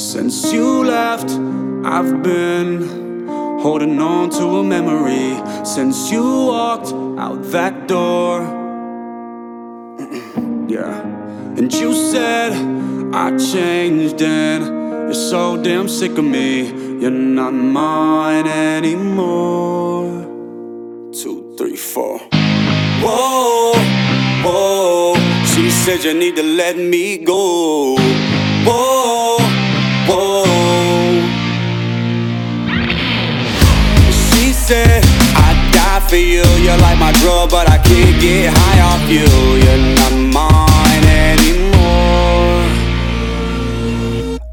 Since you left, I've been holding on to a memory. Since you walked out that door, yeah. And you said I changed and you're so damn sick of me. You're not mine anymore. Two, three, four. Whoa, whoa. She said you need to let me go. Said I'd die for you. You're like my drug, but I can't get high off you. You're not mine anymore.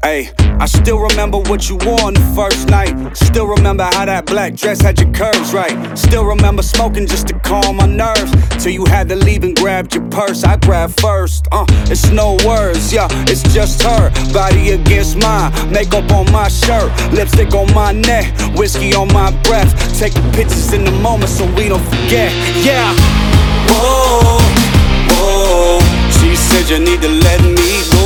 Hey, I still remember what you wore on the first night. Still remember how that black dress had your curves right. Still remember smoking just to calm my nerves. Till you had to leave and grabbed your purse. I grabbed first. Uh, it's no words, yeah, it's just her. Body against mine, makeup on my shirt, lipstick on my neck, whiskey on my breath. Taking pictures in the moment so we don't forget. Yeah. Whoa, whoa. She said you need to let me go.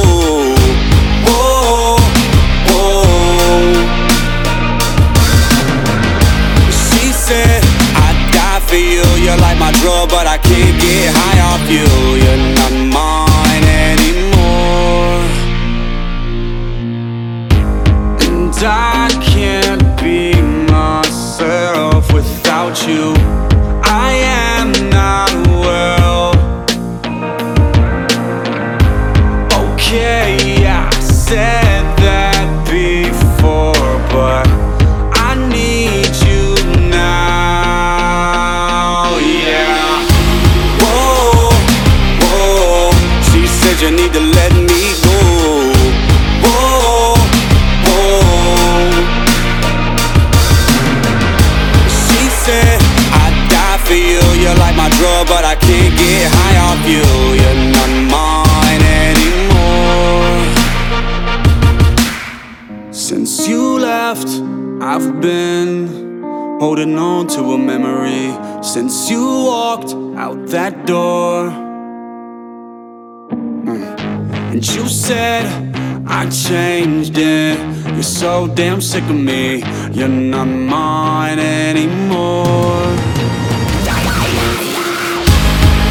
Said I'd die for you. You're like my drug, but I can't get high off you. You're not mine anymore. And I can't you need to let me go. Whoa, whoa. She said I'd die for you. You're like my drug, but I can't get high off you. You're not mine anymore. Since you left, I've been holding on to a memory. Since you walked out that door. And you said I changed it. You're so damn sick of me. You're not mine anymore.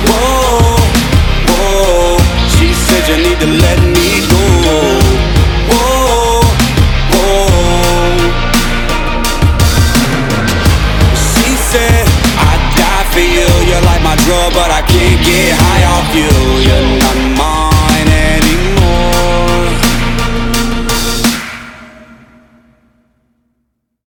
Whoa, whoa. She said you need to let me go. You're like my drug, but I can't get high off you.